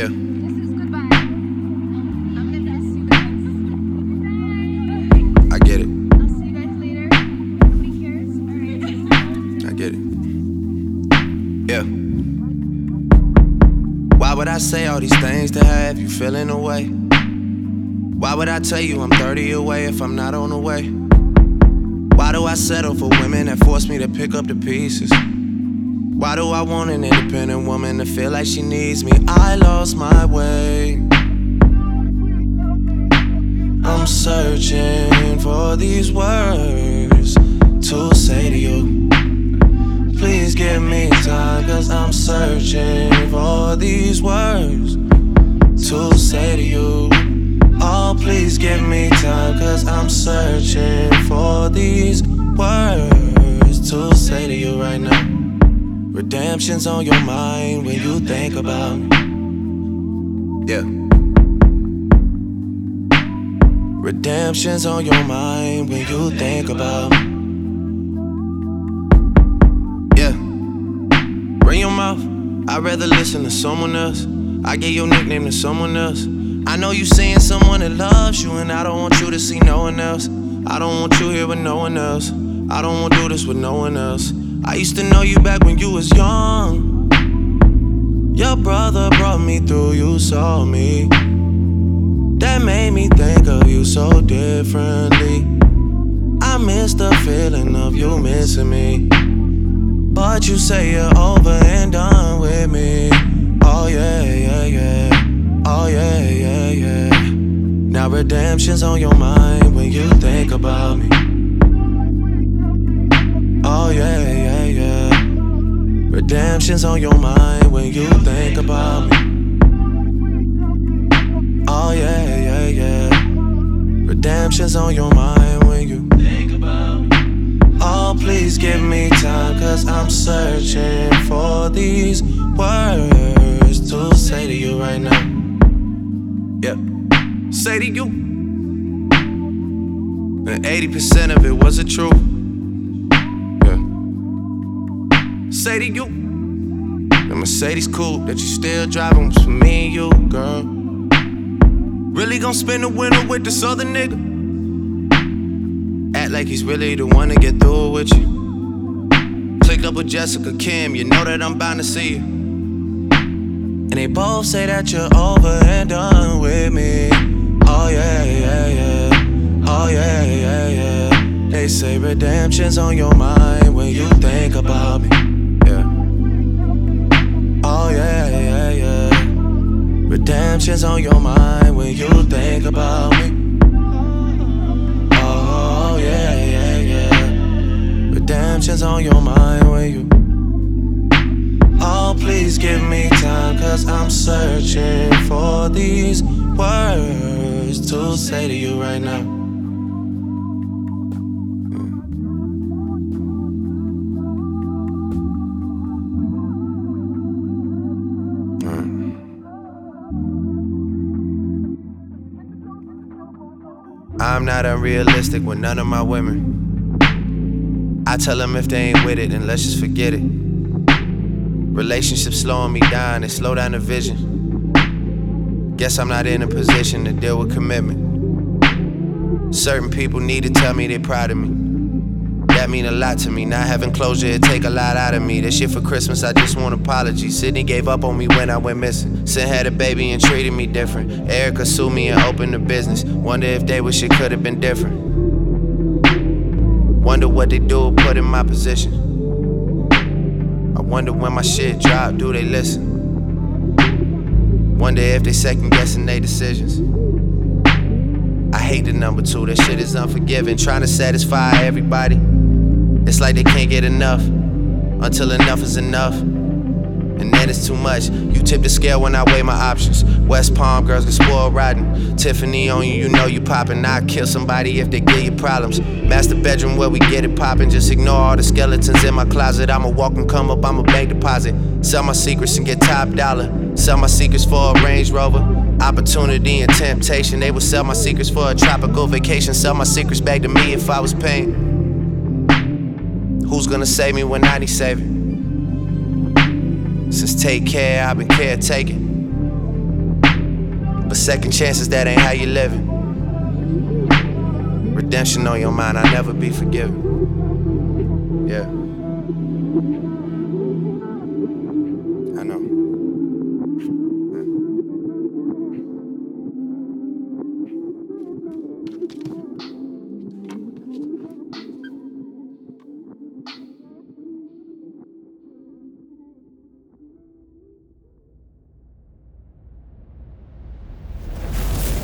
Yeah. I get it. I get it. Yeah. Why would I say all these things to have you feeling away? Why would I tell you I'm 30 away if I'm not on the way? Why do I settle for women that force me to pick up the pieces? Why do I want an independent woman to feel like she needs me? I lost my way. I'm searching for these words to say to you. Please give me time, cause I'm searching for these words to say to you. Oh, please give me time, cause I'm searching for these words to say to you right now. Redemption's on your mind when you think about. Yeah. Redemption's on your mind when you think about. Yeah. Run your mouth. I'd rather listen to someone else. I get your nickname to someone else. I know you seeing someone that loves you, and I don't want you to see no one else. I don't want you here with no one else. I don't want to do this with no one else. I used to know you back when you was young. Your brother brought me through, you saw me. That made me think of you so differently. I miss the feeling of you missing me. But you say you're over and done with me. Oh, yeah, yeah, yeah. Oh, yeah, yeah, yeah. Now redemption's on your mind when you think about me. Redemption's on your mind when you think about me. Oh, yeah, yeah, yeah. Redemption's on your mind when you think about me. Oh, please give me time, cause I'm searching for these words to say to you right now. Yep. Say to you. And 80% of it wasn't true. Say to you. The Mercedes coupe that you still driving was for me and you, girl. Really gonna spend the winter with this other nigga? Act like he's really the one to get through it with you. Clicked up with Jessica Kim, you know that I'm bound to see you. And they both say that you're over and done with me. Oh yeah, yeah, yeah. Oh yeah, yeah, yeah. They say redemption's on your mind when you think about me. Redemption's on your mind when you think about me. Oh yeah, yeah, yeah. Redemption's on your mind when you. Oh, please give me time, cause I'm searching for these words to say to you right now. I'm not unrealistic with none of my women. I tell them if they ain't with it, then let's just forget it. Relationships slowing me down, they slow down the vision. Guess I'm not in a position to deal with commitment. Certain people need to tell me they proud of me. That mean a lot to me. Not having closure, it take a lot out of me. This shit for Christmas, I just want apologies. Sydney gave up on me when I went missing. Sin had a baby and treated me different. Erika sued me and opened a business. Wonder if they wish it could have been different. Wonder what they do put in my position. I wonder when my shit drop, do they listen? Wonder if they second guessing their decisions. I hate the number two, that shit is unforgiving. Trying to satisfy everybody. It's like they can't get enough until enough is enough. And then it's too much. You tip the scale when I weigh my options. West Palm girls get spoiled rotten. Tiffany on you, you know you poppin'. I kill somebody if they give you problems. Master bedroom where we get it poppin'. Just ignore all the skeletons in my closet. I'm a walk and come up, I'm a bank deposit. Sell my secrets and get top dollar. Sell my secrets for a Range Rover. Opportunity and temptation. They would sell my secrets for a tropical vacation. Sell my secrets back to me if I was paying. Who's gonna save me when I need saving? Since take care, I've been caretaking. But second chances, that ain't how you living. Redemption on your mind, I'll never be forgiven. Yeah. I know.